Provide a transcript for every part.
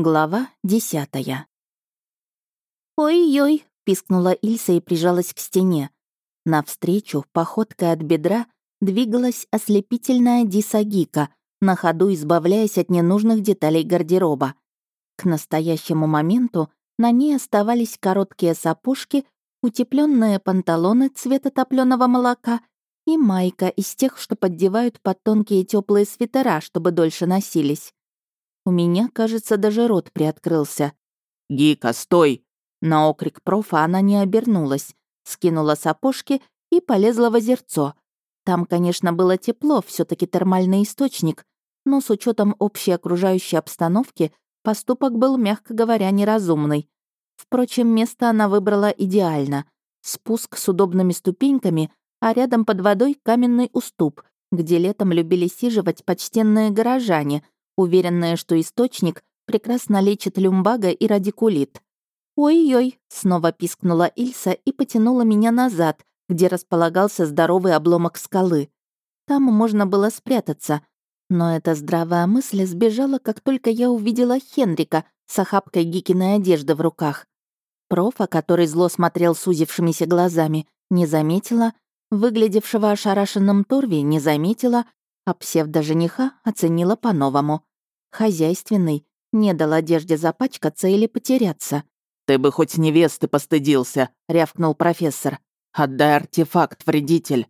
Глава десятая. «Ой-ой!» — пискнула Ильса и прижалась к стене. Навстречу, походкой от бедра, двигалась ослепительная Диса Гика, на ходу избавляясь от ненужных деталей гардероба. К настоящему моменту на ней оставались короткие сапожки, утепленные панталоны цвета топленого молока и майка из тех, что поддевают под тонкие теплые свитера, чтобы дольше носились. У меня, кажется, даже рот приоткрылся. «Гика, стой!» На окрик профа она не обернулась, скинула сапожки и полезла в озерцо. Там, конечно, было тепло, все таки термальный источник, но с учетом общей окружающей обстановки поступок был, мягко говоря, неразумный. Впрочем, место она выбрала идеально. Спуск с удобными ступеньками, а рядом под водой каменный уступ, где летом любили сиживать почтенные горожане, уверенные, что источник прекрасно лечит люмбага и радикулит. «Ой-ой», — снова пискнула Ильса и потянула меня назад, где располагался здоровый обломок скалы. Там можно было спрятаться. Но эта здравая мысль сбежала, как только я увидела Хенрика с охапкой Гикиной одежды в руках. Профа, который зло смотрел сузившимися глазами, не заметила, Выглядевшего ошарашенным Торви не заметила, а псевдо-жениха оценила по-новому. Хозяйственный, не дал одежде запачкаться или потеряться. «Ты бы хоть невесты постыдился», — рявкнул профессор. «Отдай артефакт, вредитель».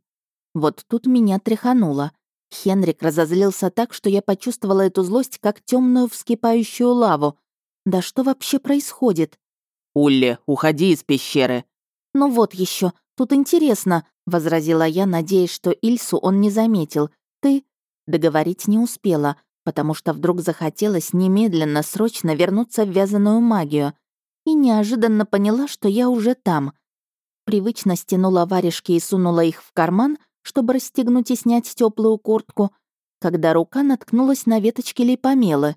Вот тут меня тряхануло. Хенрик разозлился так, что я почувствовала эту злость как темную вскипающую лаву. Да что вообще происходит? «Улли, уходи из пещеры». «Ну вот еще, тут интересно», возразила я, надеясь, что Ильсу он не заметил. Ты договорить не успела, потому что вдруг захотелось немедленно, срочно вернуться в вязаную магию. И неожиданно поняла, что я уже там. Привычно стянула варежки и сунула их в карман, чтобы расстегнуть и снять теплую куртку, когда рука наткнулась на веточки липомелы.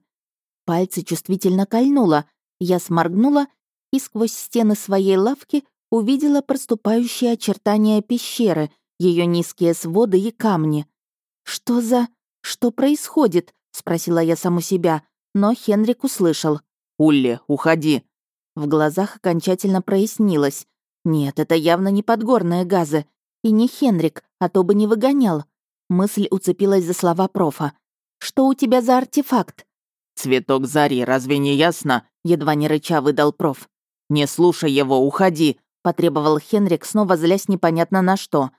Пальцы чувствительно кольнуло, я сморгнула и сквозь стены своей лавки увидела проступающие очертания пещеры, ее низкие своды и камни. «Что за... что происходит?» — спросила я саму себя, но Хенрик услышал. «Улли, уходи!» В глазах окончательно прояснилось. Нет, это явно не подгорные газы. И не Хенрик, а то бы не выгонял. Мысль уцепилась за слова профа. «Что у тебя за артефакт?» «Цветок зари, разве не ясно?» Едва не рыча выдал проф. «Не слушай его, уходи. — потребовал Хенрик, снова злясь непонятно на что.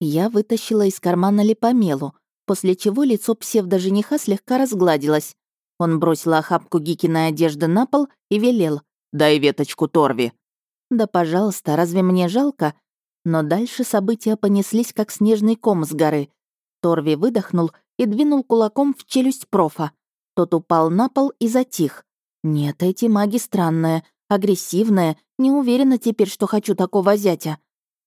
Я вытащила из кармана липомелу, после чего лицо псевдо-жениха слегка разгладилось. Он бросил охапку Гикиной одежды на пол и велел. «Дай веточку Торви». «Да, пожалуйста, разве мне жалко?» Но дальше события понеслись, как снежный ком с горы. Торви выдохнул и двинул кулаком в челюсть профа. Тот упал на пол и затих. Нет, эти маги странные агрессивная, не уверена теперь, что хочу такого зятя».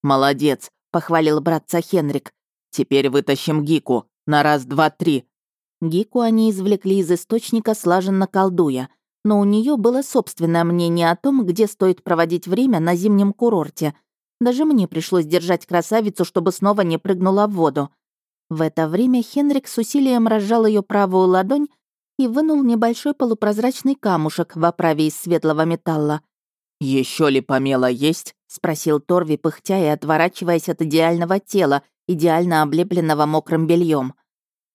«Молодец», — похвалил братца Хенрик. «Теперь вытащим Гику. На раз, два, три». Гику они извлекли из источника, слаженно колдуя. Но у нее было собственное мнение о том, где стоит проводить время на зимнем курорте. Даже мне пришлось держать красавицу, чтобы снова не прыгнула в воду. В это время Хенрик с усилием разжал ее правую ладонь и вынул небольшой полупрозрачный камушек в оправе из светлого металла. Еще ли помела есть?» — спросил Торви, пыхтя и отворачиваясь от идеального тела, идеально облепленного мокрым бельем.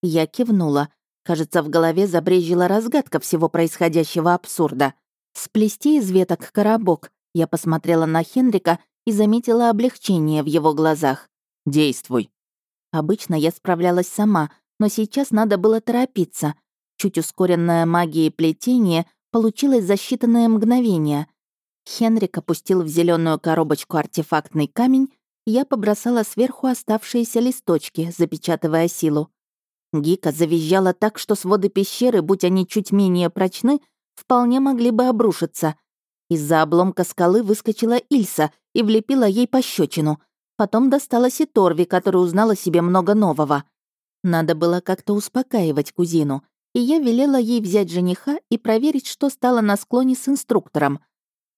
Я кивнула. Кажется, в голове забрежила разгадка всего происходящего абсурда. Сплести из веток коробок. Я посмотрела на Хенрика и заметила облегчение в его глазах. «Действуй». Обычно я справлялась сама, но сейчас надо было торопиться. Чуть ускоренная магией плетения получилось за считанные мгновения. Хенрик опустил в зеленую коробочку артефактный камень, я побросала сверху оставшиеся листочки, запечатывая силу. Гика завизжала так, что своды пещеры, будь они чуть менее прочны, вполне могли бы обрушиться. Из-за обломка скалы выскочила Ильса и влепила ей пощечину. Потом досталась и Торви, которая узнала себе много нового. Надо было как-то успокаивать кузину и я велела ей взять жениха и проверить, что стало на склоне с инструктором.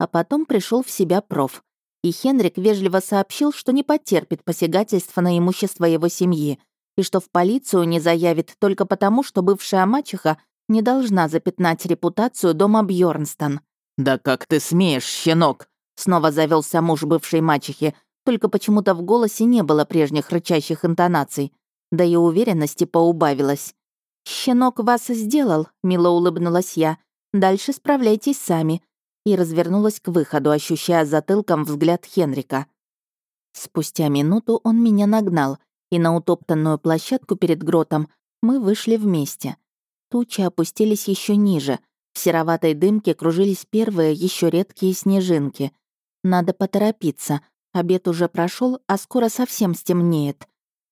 А потом пришел в себя проф. И Хенрик вежливо сообщил, что не потерпит посягательства на имущество его семьи, и что в полицию не заявит только потому, что бывшая мачеха не должна запятнать репутацию дома Бьорнстон. «Да как ты смеешь, щенок!» Снова завелся муж бывшей мачехи, только почему-то в голосе не было прежних рычащих интонаций, да и уверенности поубавилось. «Щенок вас сделал», — мило улыбнулась я. «Дальше справляйтесь сами». И развернулась к выходу, ощущая затылком взгляд Хенрика. Спустя минуту он меня нагнал, и на утоптанную площадку перед гротом мы вышли вместе. Тучи опустились еще ниже. В сероватой дымке кружились первые, еще редкие снежинки. Надо поторопиться. Обед уже прошел, а скоро совсем стемнеет.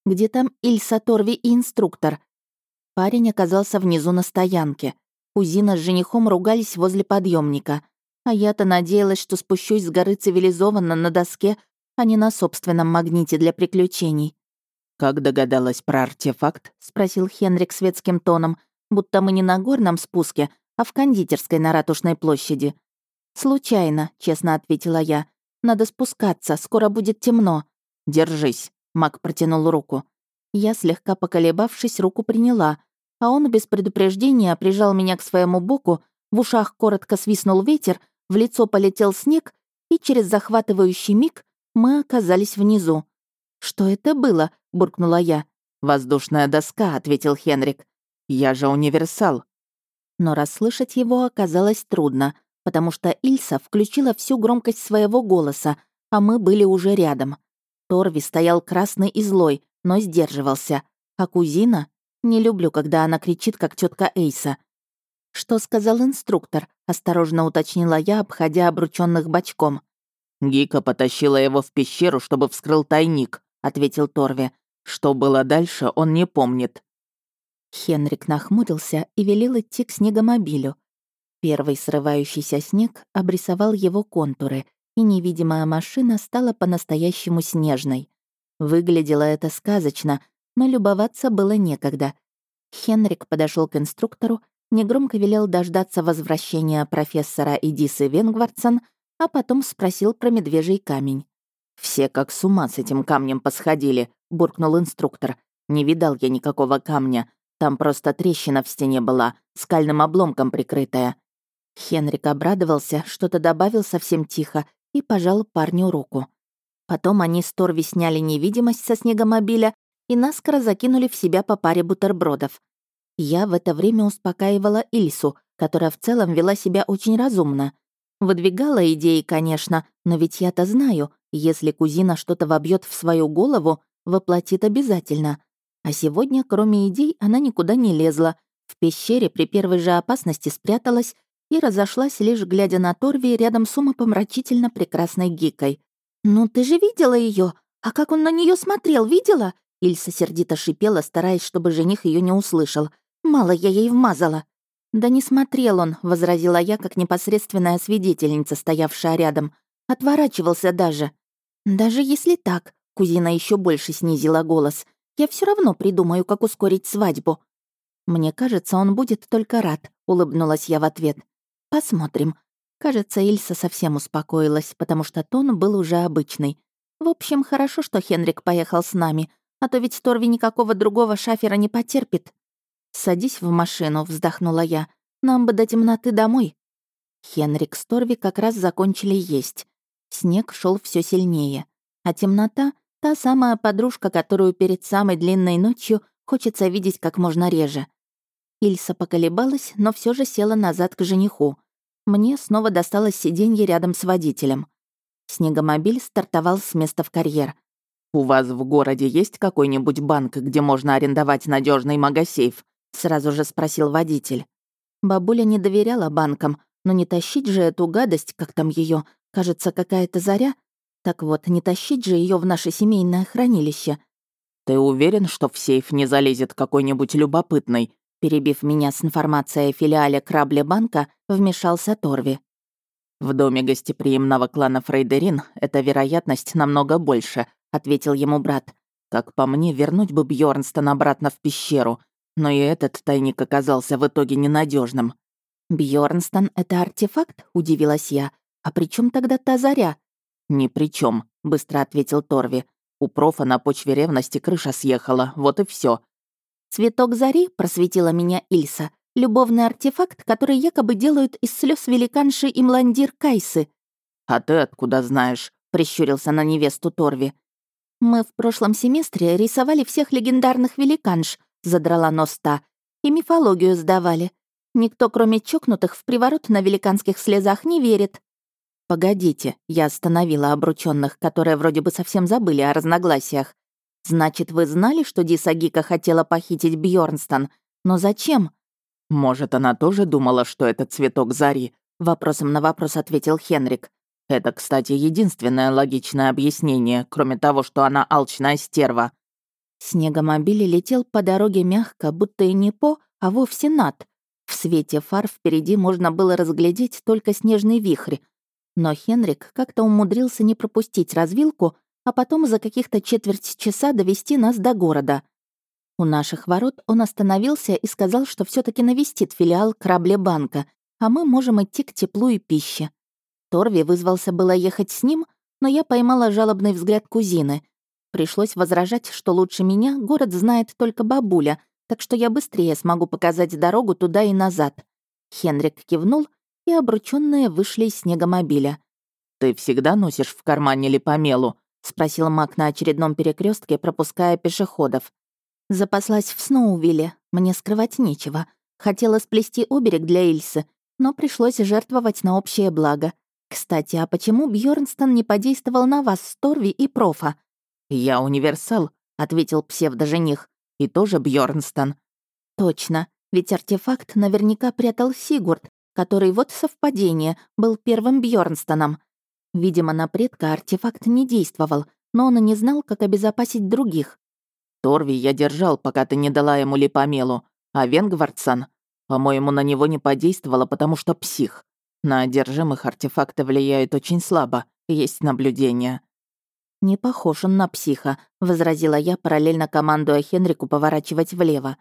Где там Ильса Торви и инструктор? Парень оказался внизу на стоянке. Кузина с женихом ругались возле подъемника. А я-то надеялась, что спущусь с горы цивилизованно на доске, а не на собственном магните для приключений. «Как догадалась про артефакт?» — спросил Хенрик светским тоном, будто мы не на горном спуске, а в кондитерской на Ратушной площади. «Случайно», — честно ответила я. «Надо спускаться, скоро будет темно». «Держись», — маг протянул руку. Я, слегка поколебавшись, руку приняла, а он без предупреждения прижал меня к своему боку, в ушах коротко свистнул ветер, в лицо полетел снег, и через захватывающий миг мы оказались внизу. «Что это было?» — буркнула я. «Воздушная доска», — ответил Хенрик. «Я же универсал». Но расслышать его оказалось трудно, потому что Ильса включила всю громкость своего голоса, а мы были уже рядом. Торви стоял красный и злой, но сдерживался. А кузина? Не люблю, когда она кричит, как тетка Эйса. «Что сказал инструктор?» — осторожно уточнила я, обходя обрученных бочком. «Гика потащила его в пещеру, чтобы вскрыл тайник», — ответил Торви. «Что было дальше, он не помнит». Хенрик нахмурился и велел идти к снегомобилю. Первый срывающийся снег обрисовал его контуры, и невидимая машина стала по-настоящему снежной. Выглядело это сказочно, но любоваться было некогда. Хенрик подошел к инструктору, негромко велел дождаться возвращения профессора Эдисы Венгвардсон, а потом спросил про медвежий камень. «Все как с ума с этим камнем посходили», — буркнул инструктор. «Не видал я никакого камня. Там просто трещина в стене была, скальным обломком прикрытая». Хенрик обрадовался, что-то добавил совсем тихо и пожал парню руку. Потом они с Торви сняли невидимость со снегомобиля и наскоро закинули в себя по паре бутербродов. Я в это время успокаивала Ильсу, которая в целом вела себя очень разумно. Выдвигала идеи, конечно, но ведь я-то знаю, если кузина что-то вобьет в свою голову, воплотит обязательно. А сегодня, кроме идей, она никуда не лезла. В пещере при первой же опасности спряталась и разошлась, лишь глядя на Торви рядом с умопомрачительно прекрасной Гикой. «Ну ты же видела ее? А как он на нее смотрел, видела?» Ильса сердито шипела, стараясь, чтобы жених ее не услышал. «Мало я ей вмазала». «Да не смотрел он», — возразила я, как непосредственная свидетельница, стоявшая рядом. Отворачивался даже. «Даже если так», — кузина еще больше снизила голос, «я все равно придумаю, как ускорить свадьбу». «Мне кажется, он будет только рад», — улыбнулась я в ответ. «Посмотрим. Кажется, Ильса совсем успокоилась, потому что тон был уже обычный. В общем, хорошо, что Хенрик поехал с нами, а то ведь Торви никакого другого шафера не потерпит. «Садись в машину», — вздохнула я. «Нам бы до темноты домой». Хенрик с Торви как раз закончили есть. Снег шел все сильнее. А темнота — та самая подружка, которую перед самой длинной ночью хочется видеть как можно реже. Ильса поколебалась, но все же села назад к жениху. Мне снова досталось сиденье рядом с водителем. Снегомобиль стартовал с места в карьер. «У вас в городе есть какой-нибудь банк, где можно арендовать надежный магасейф?» — сразу же спросил водитель. Бабуля не доверяла банкам, но не тащить же эту гадость, как там ее, кажется, какая-то заря. Так вот, не тащить же ее в наше семейное хранилище. «Ты уверен, что в сейф не залезет какой-нибудь любопытный?» Перебив меня с информацией о филиале Крабля банка, вмешался Торви. «В доме гостеприимного клана Фрейдерин эта вероятность намного больше», — ответил ему брат. «Как по мне, вернуть бы Бьорнстон обратно в пещеру, но и этот тайник оказался в итоге ненадежным. Бьорнстон это артефакт?» — удивилась я. «А при чем тогда та заря?» «Ни при чем, быстро ответил Торви. «У профа на почве ревности крыша съехала, вот и все. «Цветок зари?» — просветила меня Ильса. Любовный артефакт, который якобы делают из слез великанши и мландир Кайсы». «А ты откуда знаешь?» — прищурился на невесту Торви. «Мы в прошлом семестре рисовали всех легендарных великанш», — задрала нос та, «и мифологию сдавали. Никто, кроме чокнутых, в приворот на великанских слезах не верит». «Погодите», — я остановила обрученных, которые вроде бы совсем забыли о разногласиях. «Значит, вы знали, что Дисагика хотела похитить Бьорнстон? Но зачем?» «Может, она тоже думала, что это цветок зари?» — вопросом на вопрос ответил Хенрик. «Это, кстати, единственное логичное объяснение, кроме того, что она алчная стерва». Снегомобиль летел по дороге мягко, будто и не по, а вовсе над. В свете фар впереди можно было разглядеть только снежный вихрь, но Хенрик как-то умудрился не пропустить развилку, а потом за каких-то четверть часа довести нас до города. У наших ворот он остановился и сказал, что все таки навестит филиал Крабле-банка, а мы можем идти к теплу и пище. Торви вызвался было ехать с ним, но я поймала жалобный взгляд кузины. Пришлось возражать, что лучше меня город знает только бабуля, так что я быстрее смогу показать дорогу туда и назад. Хенрик кивнул — и обручённые вышли из снегомобиля. «Ты всегда носишь в кармане липомелу?» — спросил Мак на очередном перекрестке, пропуская пешеходов. Запаслась в Сноувилле, мне скрывать нечего. Хотела сплести оберег для Ильсы, но пришлось жертвовать на общее благо. Кстати, а почему Бьорнстон не подействовал на вас, Сторви и Профа? «Я универсал», — ответил псевдожених. «И тоже Бьорнстон». «Точно, ведь артефакт наверняка прятал Сигурд, который, вот совпадение, был первым Бьорнстоном. Видимо, на предка артефакт не действовал, но он и не знал, как обезопасить других. «Торви я держал, пока ты не дала ему липомелу, а Венгвардсон, по-моему, на него не подействовало, потому что псих. На одержимых артефакты влияют очень слабо, есть наблюдение». «Не похож он на психа», — возразила я, параллельно командуя Хенрику поворачивать влево.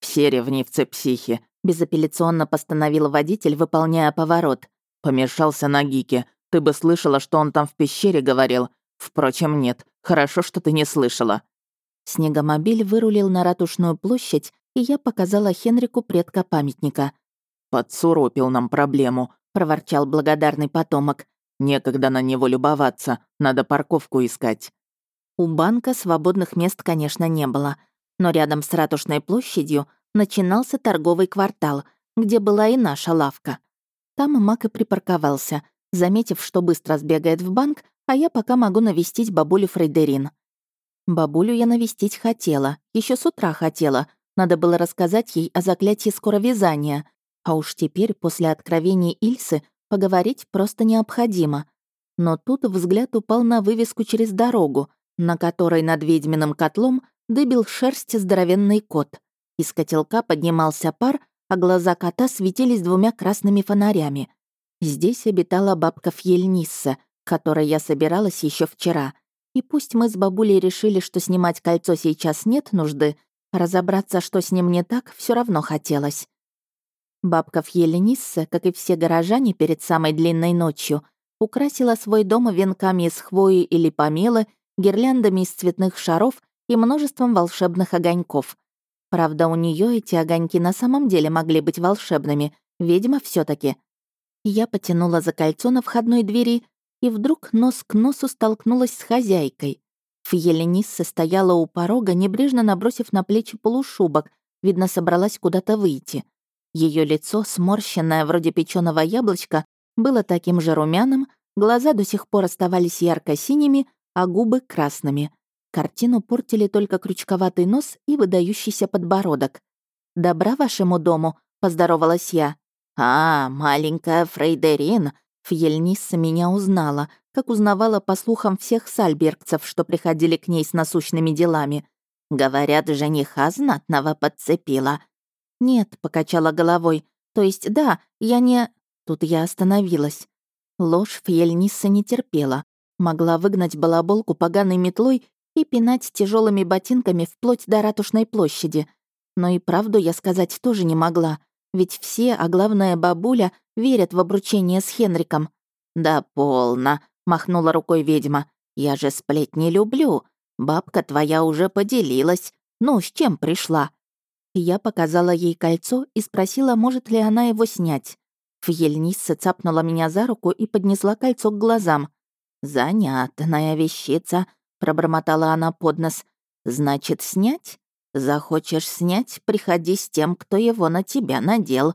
«Все ревнивцы психи», Безапелляционно постановил водитель, выполняя поворот. «Помешался на Гике. Ты бы слышала, что он там в пещере говорил. Впрочем, нет. Хорошо, что ты не слышала». Снегомобиль вырулил на Ратушную площадь, и я показала Хенрику предка памятника. «Подсуропил нам проблему», — проворчал благодарный потомок. «Некогда на него любоваться, надо парковку искать». У банка свободных мест, конечно, не было, но рядом с Ратушной площадью начинался торговый квартал, где была и наша лавка. Там Мак и припарковался, заметив, что быстро сбегает в банк, а я пока могу навестить бабулю Фрейдерин. Бабулю я навестить хотела, еще с утра хотела. Надо было рассказать ей о заклятии скоровязания. А уж теперь, после откровений Ильсы, поговорить просто необходимо. Но тут взгляд упал на вывеску через дорогу, на которой над ведьминым котлом дыбил шерсть здоровенный кот. Из котелка поднимался пар, а глаза кота светились двумя красными фонарями. Здесь обитала бабка Фьельнисса, которой я собиралась еще вчера. И пусть мы с бабулей решили, что снимать кольцо сейчас нет нужды, разобраться, что с ним не так, все равно хотелось. Бабка Фьельнисса, как и все горожане перед самой длинной ночью, украсила свой дом венками из хвои или помелы, гирляндами из цветных шаров и множеством волшебных огоньков — Правда, у нее эти огоньки на самом деле могли быть волшебными, ведьма все таки Я потянула за кольцо на входной двери и вдруг нос к носу столкнулась с хозяйкой. Фьеленисса стояла у порога, небрежно набросив на плечи полушубок, видно, собралась куда-то выйти. Ее лицо, сморщенное вроде печеного яблочка, было таким же румяным, глаза до сих пор оставались ярко-синими, а губы — красными. Картину портили только крючковатый нос и выдающийся подбородок. «Добра вашему дому», — поздоровалась я. «А, маленькая Фрейдерин», Фьельнисса меня узнала, как узнавала по слухам всех сальбергцев, что приходили к ней с насущными делами. Говорят, жениха знатного подцепила. «Нет», — покачала головой. «То есть, да, я не...» Тут я остановилась. Ложь Фьельнисса не терпела. Могла выгнать балаболку поганой метлой и пинать тяжелыми ботинками вплоть до ратушной площади. Но и правду я сказать тоже не могла, ведь все, а главное бабуля, верят в обручение с Хенриком. «Да полно», — махнула рукой ведьма. «Я же сплетни люблю. Бабка твоя уже поделилась. Ну, с чем пришла?» Я показала ей кольцо и спросила, может ли она его снять. Фьельнисса цапнула меня за руку и поднесла кольцо к глазам. «Занятная вещица», — пробормотала она под нос. «Значит, снять? Захочешь снять, приходи с тем, кто его на тебя надел».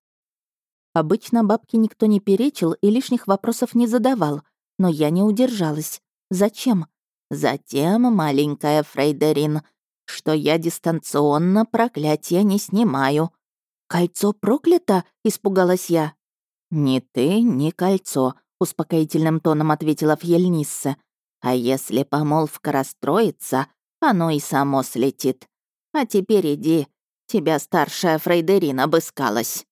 Обычно бабке никто не перечил и лишних вопросов не задавал, но я не удержалась. Зачем? Затем, маленькая Фрейдерин, что я дистанционно проклятия не снимаю. «Кольцо проклято?» — испугалась я. «Ни ты, ни кольцо», — успокоительным тоном ответила Фьельнисса. «А если помолвка расстроится, оно и само слетит. А теперь иди, тебя старшая Фрейдерин обыскалась».